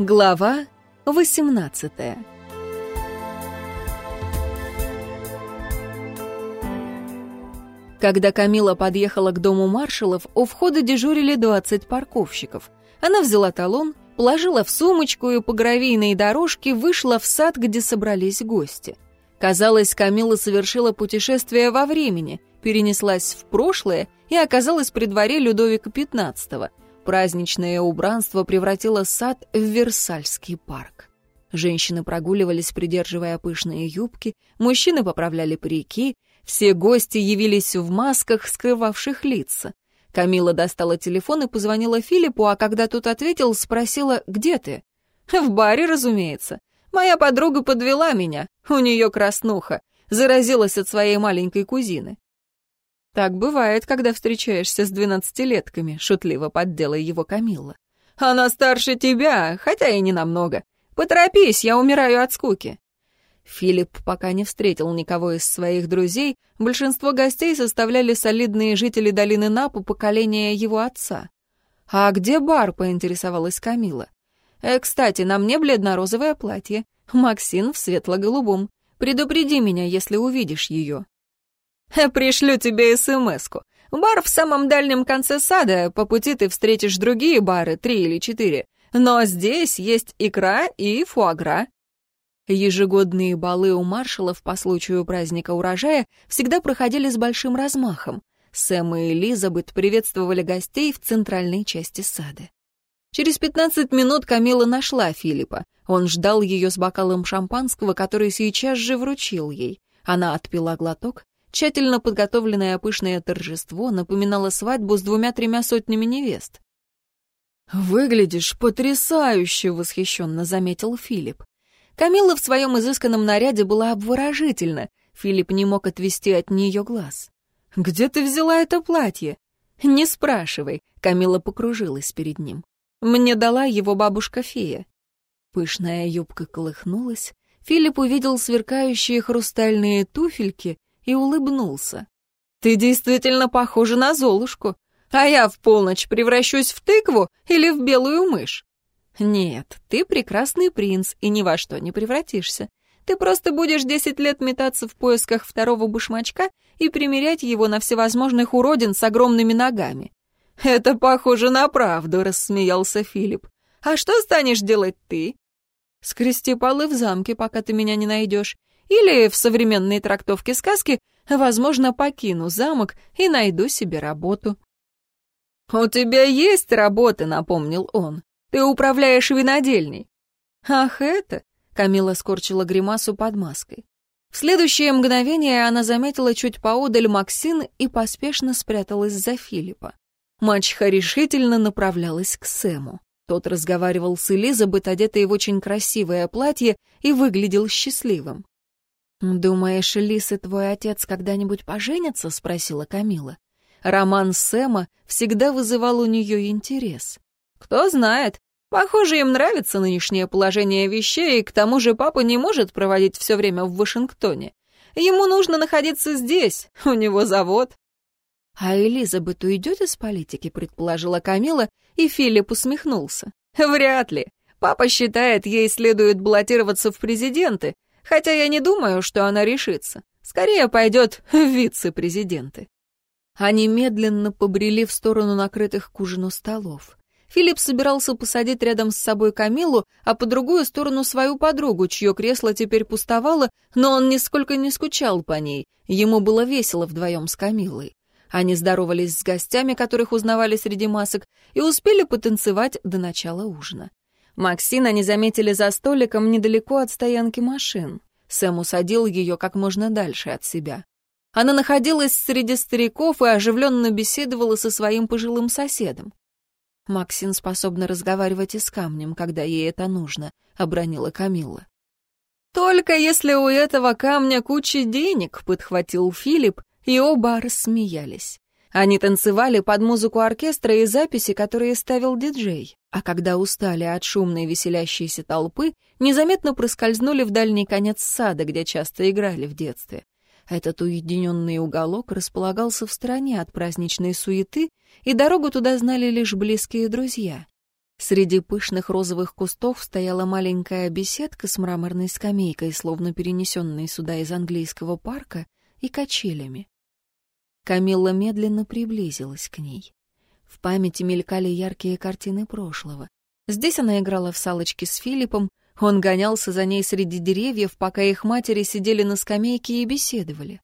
Глава 18 Когда Камила подъехала к дому маршалов, у входа дежурили 20 парковщиков. Она взяла талон, положила в сумочку и по гравийной дорожке вышла в сад, где собрались гости. Казалось, Камила совершила путешествие во времени, перенеслась в прошлое и оказалась при дворе Людовика XV — Праздничное убранство превратило сад в Версальский парк. Женщины прогуливались, придерживая пышные юбки, мужчины поправляли парики, все гости явились в масках, скрывавших лица. Камила достала телефон и позвонила Филиппу, а когда тот ответил, спросила, где ты? «В баре, разумеется. Моя подруга подвела меня, у нее краснуха, заразилась от своей маленькой кузины. «Так бывает, когда встречаешься с двенадцатилетками», — шутливо поддела его Камилла. «Она старше тебя, хотя и не намного. Поторопись, я умираю от скуки». Филипп пока не встретил никого из своих друзей, большинство гостей составляли солидные жители долины Напу поколения его отца. «А где бар?» — поинтересовалась Камила. «Э, «Кстати, на мне бледно-розовое платье. Максин в светло-голубом. Предупреди меня, если увидишь ее». Пришлю тебе СМС-ку. Бар в самом дальнем конце сада, по пути ты встретишь другие бары, три или четыре. Но здесь есть икра и фуагра. Ежегодные балы у маршалов по случаю праздника урожая всегда проходили с большим размахом. Сэм и Элизабет приветствовали гостей в центральной части сада. Через пятнадцать минут Камила нашла Филиппа. Он ждал ее с бокалом шампанского, который сейчас же вручил ей. Она отпила глоток, Тщательно подготовленное пышное торжество напоминало свадьбу с двумя-тремя сотнями невест. «Выглядишь потрясающе!» — восхищенно заметил Филипп. Камила в своем изысканном наряде была обворожительна. Филипп не мог отвести от нее глаз. «Где ты взяла это платье?» «Не спрашивай», — Камила покружилась перед ним. «Мне дала его бабушка-фея». Пышная юбка колыхнулась. Филипп увидел сверкающие хрустальные туфельки и улыбнулся. «Ты действительно похожа на Золушку, а я в полночь превращусь в тыкву или в белую мышь?» «Нет, ты прекрасный принц и ни во что не превратишься. Ты просто будешь десять лет метаться в поисках второго башмачка и примерять его на всевозможных уродин с огромными ногами». «Это похоже на правду», — рассмеялся Филипп. «А что станешь делать ты?» «Скрести полы в замке, пока ты меня не найдешь, или в современной трактовке сказки, возможно, покину замок и найду себе работу. «У тебя есть работа», — напомнил он. «Ты управляешь винодельней». «Ах, это...» — Камила скорчила гримасу под маской. В следующее мгновение она заметила чуть поодаль Максин и поспешно спряталась за Филиппа. Мачеха решительно направлялась к Сэму. Тот разговаривал с Элизабет, одетой в очень красивое платье, и выглядел счастливым. «Думаешь, Лис и твой отец когда-нибудь поженятся?» — спросила Камила. Роман Сэма всегда вызывал у нее интерес. «Кто знает. Похоже, им нравится нынешнее положение вещей, и к тому же папа не может проводить все время в Вашингтоне. Ему нужно находиться здесь, у него завод». «А Элизабет уйдет из политики?» — предположила Камила, и Филипп усмехнулся. «Вряд ли. Папа считает, ей следует баллотироваться в президенты, Хотя я не думаю, что она решится. Скорее пойдет в вице-президенты. Они медленно побрели в сторону накрытых к ужину столов. Филипп собирался посадить рядом с собой Камилу, а по другую сторону свою подругу, чье кресло теперь пустовало, но он нисколько не скучал по ней. Ему было весело вдвоем с Камилой. Они здоровались с гостями, которых узнавали среди масок, и успели потанцевать до начала ужина. Максина не заметили за столиком недалеко от стоянки машин. Сэм усадил ее как можно дальше от себя. Она находилась среди стариков и оживленно беседовала со своим пожилым соседом. «Максин способна разговаривать и с камнем, когда ей это нужно», — обронила Камилла. «Только если у этого камня куча денег», — подхватил Филипп, и оба рассмеялись. Они танцевали под музыку оркестра и записи, которые ставил диджей, а когда устали от шумной веселящейся толпы, незаметно проскользнули в дальний конец сада, где часто играли в детстве. Этот уединенный уголок располагался в стороне от праздничной суеты, и дорогу туда знали лишь близкие друзья. Среди пышных розовых кустов стояла маленькая беседка с мраморной скамейкой, словно перенесенной сюда из английского парка, и качелями. Камилла медленно приблизилась к ней. В памяти мелькали яркие картины прошлого. Здесь она играла в салочки с Филиппом, он гонялся за ней среди деревьев, пока их матери сидели на скамейке и беседовали.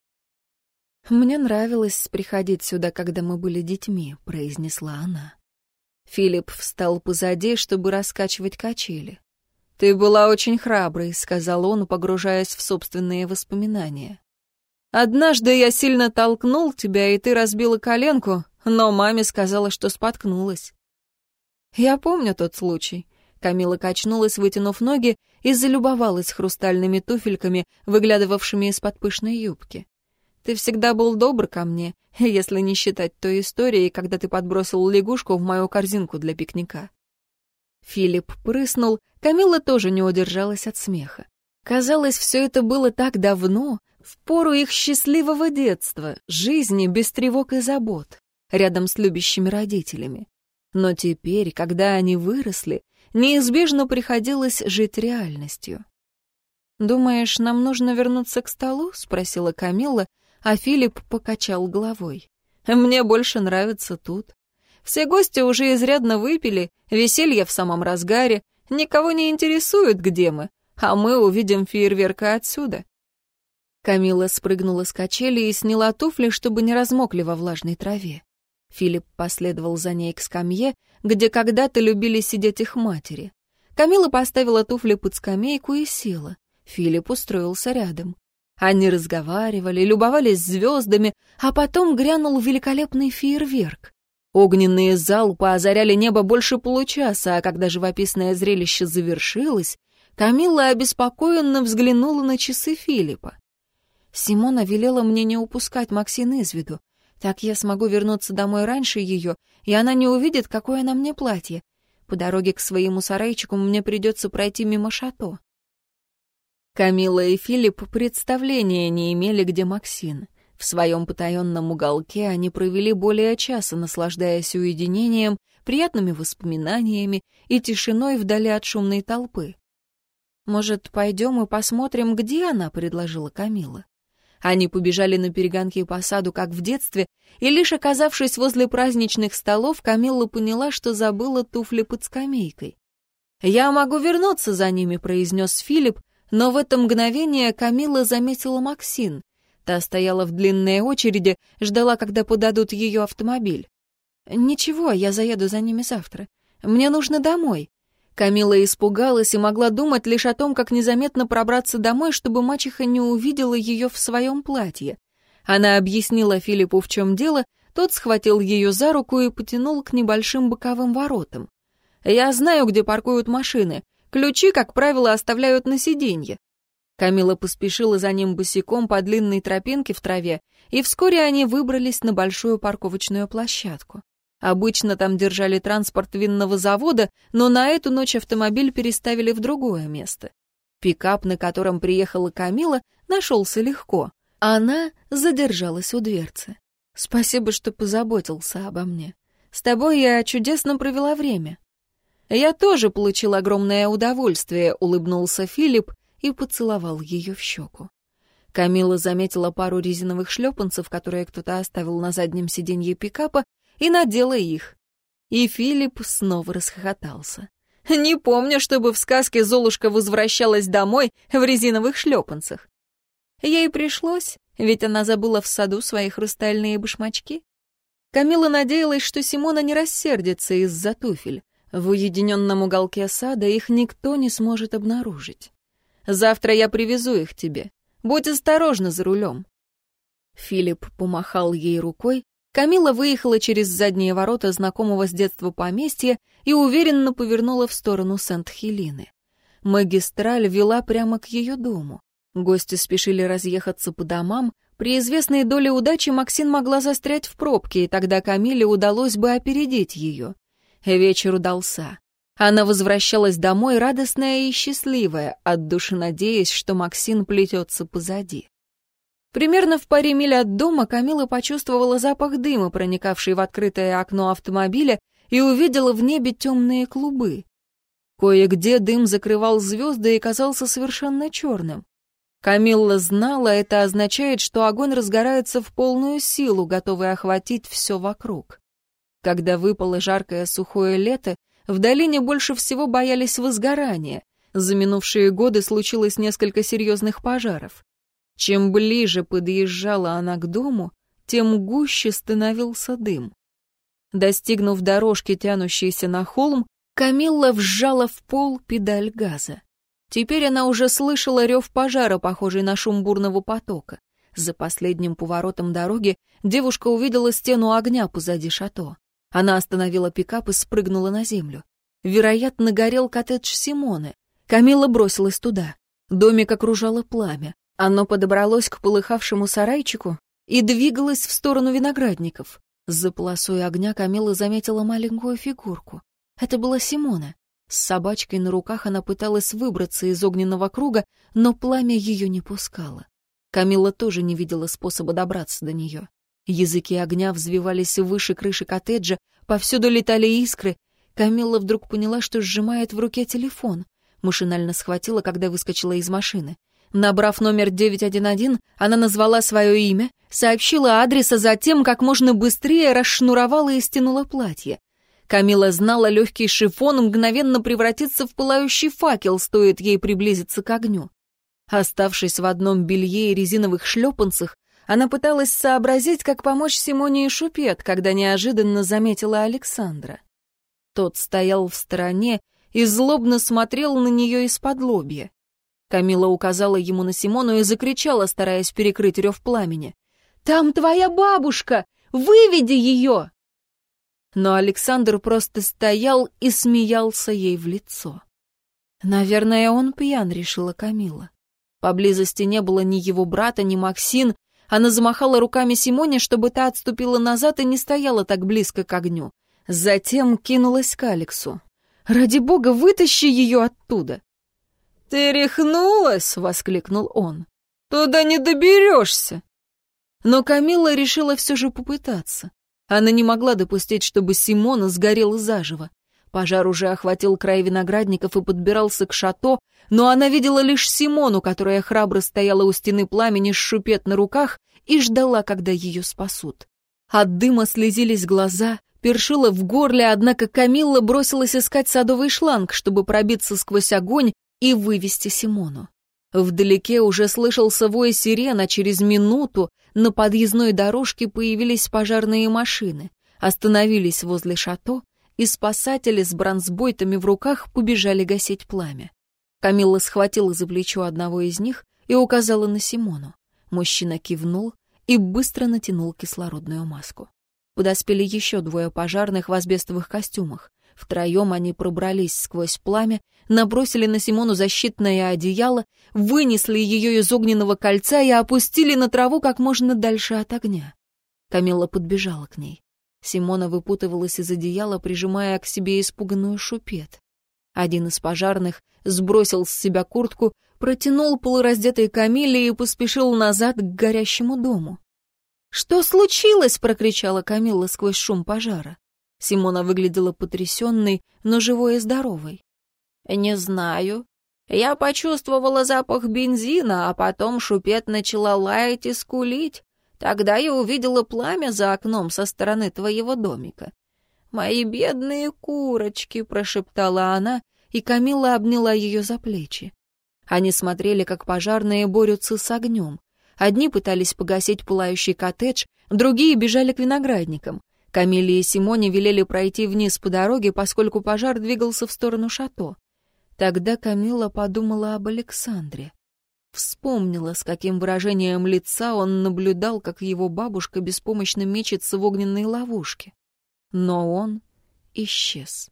«Мне нравилось приходить сюда, когда мы были детьми», — произнесла она. Филипп встал позади, чтобы раскачивать качели. «Ты была очень храброй», — сказал он, погружаясь в собственные воспоминания. «Однажды я сильно толкнул тебя, и ты разбила коленку, но маме сказала, что споткнулась». «Я помню тот случай». Камила качнулась, вытянув ноги, и залюбовалась хрустальными туфельками, выглядывавшими из-под пышной юбки. Ты всегда был добр ко мне, если не считать той истории, когда ты подбросил лягушку в мою корзинку для пикника». Филипп прыснул, Камила тоже не удержалась от смеха. Казалось, все это было так давно, в пору их счастливого детства, жизни без тревог и забот, рядом с любящими родителями. Но теперь, когда они выросли, неизбежно приходилось жить реальностью. «Думаешь, нам нужно вернуться к столу?» — спросила Камилла, а Филипп покачал головой. «Мне больше нравится тут. Все гости уже изрядно выпили, веселье в самом разгаре, никого не интересует, где мы, а мы увидим фейерверка отсюда». Камила спрыгнула с качели и сняла туфли, чтобы не размокли во влажной траве. Филипп последовал за ней к скамье, где когда-то любили сидеть их матери. Камила поставила туфли под скамейку и села. Филипп устроился рядом. Они разговаривали, любовались звездами, а потом грянул великолепный фейерверк. Огненные залпы озаряли небо больше получаса, а когда живописное зрелище завершилось, Камилла обеспокоенно взглянула на часы Филиппа. Симона велела мне не упускать Максин из виду. Так я смогу вернуться домой раньше ее, и она не увидит, какое на мне платье. По дороге к своему сарайчику мне придется пройти мимо шато. Камила и Филипп представления не имели, где Максин. В своем потаенном уголке они провели более часа, наслаждаясь уединением, приятными воспоминаниями и тишиной вдали от шумной толпы. «Может, пойдем и посмотрим, где она?» — предложила Камила. Они побежали на перегонки по саду, как в детстве, и лишь оказавшись возле праздничных столов, Камилла поняла, что забыла туфли под скамейкой. «Я могу вернуться за ними», — произнес Филипп, но в это мгновение Камила заметила Максин. Та стояла в длинной очереди, ждала, когда подадут ее автомобиль. «Ничего, я заеду за ними завтра. Мне нужно домой». Камила испугалась и могла думать лишь о том, как незаметно пробраться домой, чтобы мачеха не увидела ее в своем платье. Она объяснила Филиппу, в чем дело, тот схватил ее за руку и потянул к небольшим боковым воротам. «Я знаю, где паркуют машины. Ключи, как правило, оставляют на сиденье. Камила поспешила за ним босиком по длинной тропинке в траве, и вскоре они выбрались на большую парковочную площадку. Обычно там держали транспорт винного завода, но на эту ночь автомобиль переставили в другое место. Пикап, на котором приехала Камила, нашелся легко. Она задержалась у дверцы. «Спасибо, что позаботился обо мне. С тобой я чудесно провела время». «Я тоже получил огромное удовольствие», — улыбнулся Филипп и поцеловал ее в щеку. Камила заметила пару резиновых шлепанцев, которые кто-то оставил на заднем сиденье пикапа, и надела их. И Филипп снова расхохотался. «Не помню, чтобы в сказке Золушка возвращалась домой в резиновых шлепанцах. Ей пришлось, ведь она забыла в саду свои хрустальные башмачки. Камила надеялась, что Симона не рассердится из-за туфель. В уединенном уголке сада их никто не сможет обнаружить. Завтра я привезу их тебе. Будь осторожна за рулем». Филипп помахал ей рукой, Камила выехала через задние ворота знакомого с детства поместья и уверенно повернула в сторону Сент-Хелины. Магистраль вела прямо к ее дому. Гости спешили разъехаться по домам. При известной доле удачи Максин могла застрять в пробке, и тогда Камиле удалось бы опередить ее. Вечер удался. Она возвращалась домой, радостная и счастливая, от души надеясь, что Максин плетется позади. Примерно в паре миль от дома Камила почувствовала запах дыма, проникавший в открытое окно автомобиля, и увидела в небе темные клубы. Кое-где дым закрывал звезды и казался совершенно черным. Камилла знала, это означает, что огонь разгорается в полную силу, готовый охватить все вокруг. Когда выпало жаркое сухое лето, в долине больше всего боялись возгорания. За минувшие годы случилось несколько серьезных пожаров. Чем ближе подъезжала она к дому, тем гуще становился дым. Достигнув дорожки, тянущейся на холм, Камилла вжала в пол педаль газа. Теперь она уже слышала рев пожара, похожий на шум бурного потока. За последним поворотом дороги девушка увидела стену огня позади шато. Она остановила пикап и спрыгнула на землю. Вероятно, горел коттедж Симоны. Камила бросилась туда. Домик окружало пламя. Оно подобралось к полыхавшему сарайчику и двигалось в сторону виноградников. За полосой огня Камила заметила маленькую фигурку. Это была Симона. С собачкой на руках она пыталась выбраться из огненного круга, но пламя ее не пускало. Камила тоже не видела способа добраться до нее. Языки огня взвивались выше крыши коттеджа, повсюду летали искры. Камилла вдруг поняла, что сжимает в руке телефон. Машинально схватила, когда выскочила из машины. Набрав номер 911, она назвала свое имя, сообщила адрес, а затем как можно быстрее расшнуровала и стянула платье. Камила знала, легкий шифон мгновенно превратится в пылающий факел, стоит ей приблизиться к огню. Оставшись в одном белье и резиновых шлепанцах, она пыталась сообразить, как помочь Симоне и Шупет, когда неожиданно заметила Александра. Тот стоял в стороне и злобно смотрел на нее из-под лобья. Камила указала ему на Симону и закричала, стараясь перекрыть рев пламени. «Там твоя бабушка! Выведи ее!» Но Александр просто стоял и смеялся ей в лицо. «Наверное, он пьян», — решила Камила. Поблизости не было ни его брата, ни Максин. Она замахала руками Симоне, чтобы та отступила назад и не стояла так близко к огню. Затем кинулась к Алексу. «Ради бога, вытащи ее оттуда!» «Ты рехнулась!» — воскликнул он. «Туда не доберешься!» Но Камила решила все же попытаться. Она не могла допустить, чтобы Симона сгорела заживо. Пожар уже охватил край виноградников и подбирался к шато, но она видела лишь Симону, которая храбро стояла у стены пламени с шупет на руках и ждала, когда ее спасут. От дыма слезились глаза, першила в горле, однако Камилла бросилась искать садовый шланг, чтобы пробиться сквозь огонь и вывести Симону. Вдалеке уже слышался вой сирена, через минуту на подъездной дорожке появились пожарные машины, остановились возле шато, и спасатели с бронзбойтами в руках побежали гасить пламя. Камилла схватила за плечо одного из них и указала на Симону. Мужчина кивнул и быстро натянул кислородную маску. Подоспели еще двое пожарных в асбестовых костюмах. Втроем они пробрались сквозь пламя, набросили на Симону защитное одеяло, вынесли ее из огненного кольца и опустили на траву как можно дальше от огня. Камилла подбежала к ней. Симона выпутывалась из одеяла, прижимая к себе испуганную шупет. Один из пожарных сбросил с себя куртку, протянул полураздетой Камиле и поспешил назад к горящему дому. «Что случилось?» — прокричала Камилла сквозь шум пожара. Симона выглядела потрясенной, но живой и здоровой. «Не знаю. Я почувствовала запах бензина, а потом шупет начала лаять и скулить. Тогда я увидела пламя за окном со стороны твоего домика. «Мои бедные курочки!» — прошептала она, и Камила обняла ее за плечи. Они смотрели, как пожарные борются с огнем. Одни пытались погасить пылающий коттедж, другие бежали к виноградникам. Камиле и Симоне велели пройти вниз по дороге, поскольку пожар двигался в сторону шато. Тогда Камила подумала об Александре. Вспомнила, с каким выражением лица он наблюдал, как его бабушка беспомощно мечется в огненной ловушке. Но он исчез.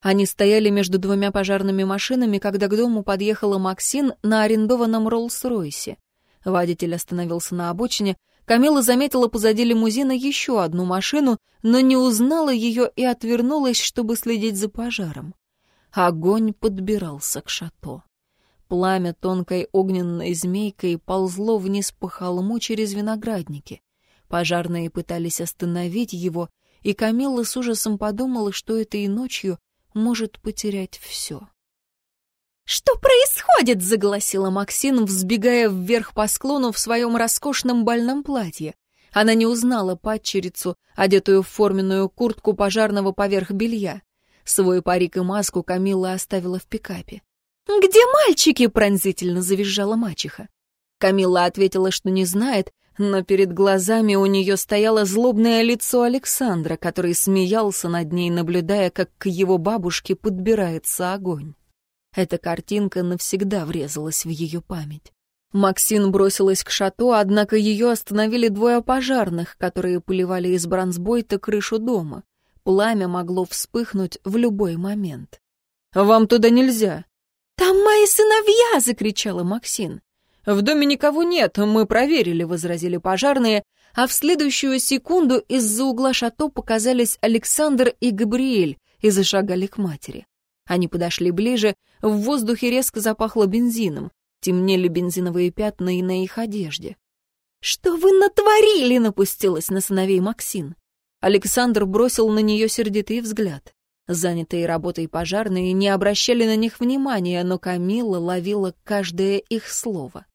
Они стояли между двумя пожарными машинами, когда к дому подъехала Максин на арендованном Роллс-Ройсе. Водитель остановился на обочине, Камила заметила позади лимузина еще одну машину, но не узнала ее и отвернулась, чтобы следить за пожаром. Огонь подбирался к шато. Пламя тонкой огненной змейкой ползло вниз по холму через виноградники. Пожарные пытались остановить его, и Камилла с ужасом подумала, что этой ночью может потерять все. «Что происходит?» — загласила Максин, взбегая вверх по склону в своем роскошном бальном платье. Она не узнала падчерицу, одетую в форменную куртку пожарного поверх белья. Свой парик и маску Камилла оставила в пикапе. «Где мальчики?» — пронзительно завизжала мачеха. Камилла ответила, что не знает, но перед глазами у нее стояло злобное лицо Александра, который смеялся над ней, наблюдая, как к его бабушке подбирается огонь. Эта картинка навсегда врезалась в ее память. Максин бросилась к шато, однако ее остановили двое пожарных, которые поливали из бронзбойта крышу дома. Пламя могло вспыхнуть в любой момент. «Вам туда нельзя!» «Там мои сыновья!» — закричала Максин. «В доме никого нет, мы проверили», — возразили пожарные, а в следующую секунду из-за угла шато показались Александр и Габриэль и зашагали к матери. Они подошли ближе, в воздухе резко запахло бензином. Темнели бензиновые пятна и на их одежде. «Что вы натворили?» — напустилась на сыновей Максин. Александр бросил на нее сердитый взгляд. Занятые работой пожарные не обращали на них внимания, но Камилла ловила каждое их слово.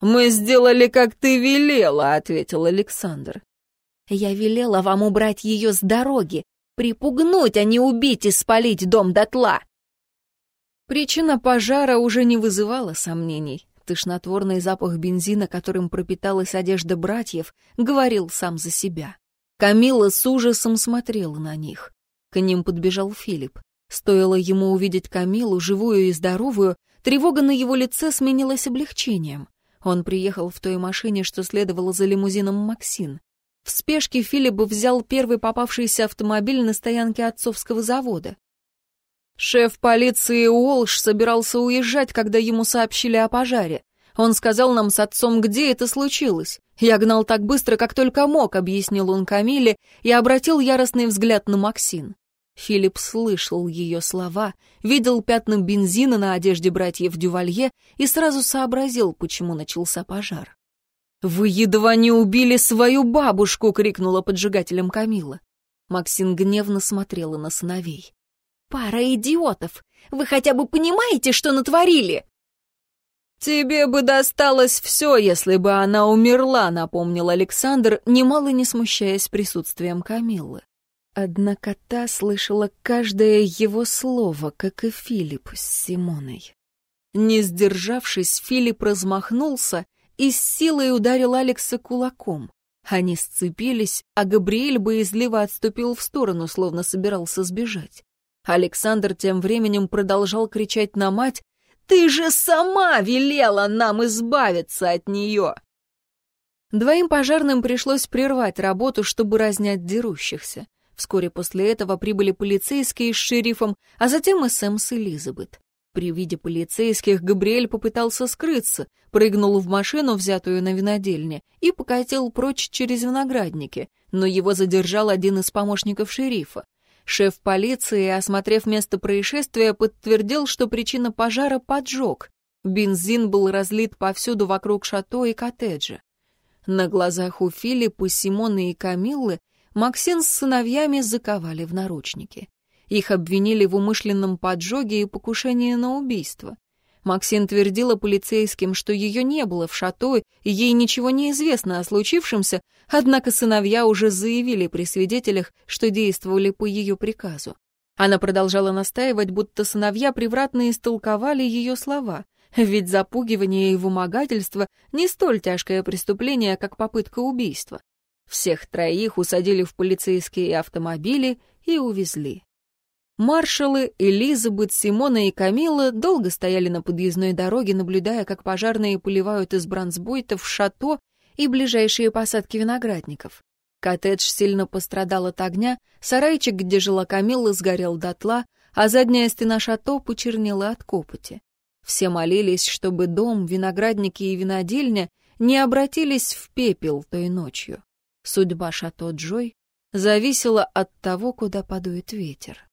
«Мы сделали, как ты велела», — ответил Александр. «Я велела вам убрать ее с дороги, Припугнуть, а не убить и спалить дом дотла. Причина пожара уже не вызывала сомнений. Тошнотворный запах бензина, которым пропиталась одежда братьев, говорил сам за себя. Камила с ужасом смотрела на них. К ним подбежал Филипп. Стоило ему увидеть Камилу, живую и здоровую, тревога на его лице сменилась облегчением. Он приехал в той машине, что следовало за лимузином Максин. В спешке Филипп взял первый попавшийся автомобиль на стоянке отцовского завода. Шеф полиции Уолш собирался уезжать, когда ему сообщили о пожаре. Он сказал нам с отцом, где это случилось. Я гнал так быстро, как только мог, объяснил он Камиле и обратил яростный взгляд на Максин. Филипп слышал ее слова, видел пятна бензина на одежде братьев Дювалье и сразу сообразил, почему начался пожар. «Вы едва не убили свою бабушку!» — крикнула поджигателем Камила. Максин гневно смотрела на сыновей. «Пара идиотов! Вы хотя бы понимаете, что натворили?» «Тебе бы досталось все, если бы она умерла», — напомнил Александр, немало не смущаясь присутствием Камиллы. Однако та слышала каждое его слово, как и Филипп с Симоной. Не сдержавшись, Филипп размахнулся и с силой ударил Алекса кулаком. Они сцепились, а Габриэль боязливо отступил в сторону, словно собирался сбежать. Александр тем временем продолжал кричать на мать «Ты же сама велела нам избавиться от нее!» Двоим пожарным пришлось прервать работу, чтобы разнять дерущихся. Вскоре после этого прибыли полицейские с шерифом, а затем и Сэм с Элизабет. При виде полицейских Габриэль попытался скрыться, прыгнул в машину, взятую на винодельне, и покатил прочь через виноградники, но его задержал один из помощников шерифа. Шеф полиции, осмотрев место происшествия, подтвердил, что причина пожара — поджог. Бензин был разлит повсюду вокруг шато и коттеджа. На глазах у Филиппа, Симона и Камиллы Максин с сыновьями заковали в наручники. Их обвинили в умышленном поджоге и покушении на убийство. Максин твердила полицейским, что ее не было в шато, и ей ничего не известно о случившемся, однако сыновья уже заявили при свидетелях, что действовали по ее приказу. Она продолжала настаивать, будто сыновья превратно истолковали ее слова, ведь запугивание и вымогательство не столь тяжкое преступление, как попытка убийства. Всех троих усадили в полицейские автомобили и увезли. Маршалы, Элизабет, Симона и Камила долго стояли на подъездной дороге, наблюдая, как пожарные поливают из бронзбойтов шато и ближайшие посадки виноградников. Коттедж сильно пострадал от огня, сарайчик, где жила Камилла, сгорел дотла, а задняя стена шато почернела от копоти. Все молились, чтобы дом, виноградники и винодельня не обратились в пепел той ночью. Судьба шато Джой зависела от того, куда подует ветер.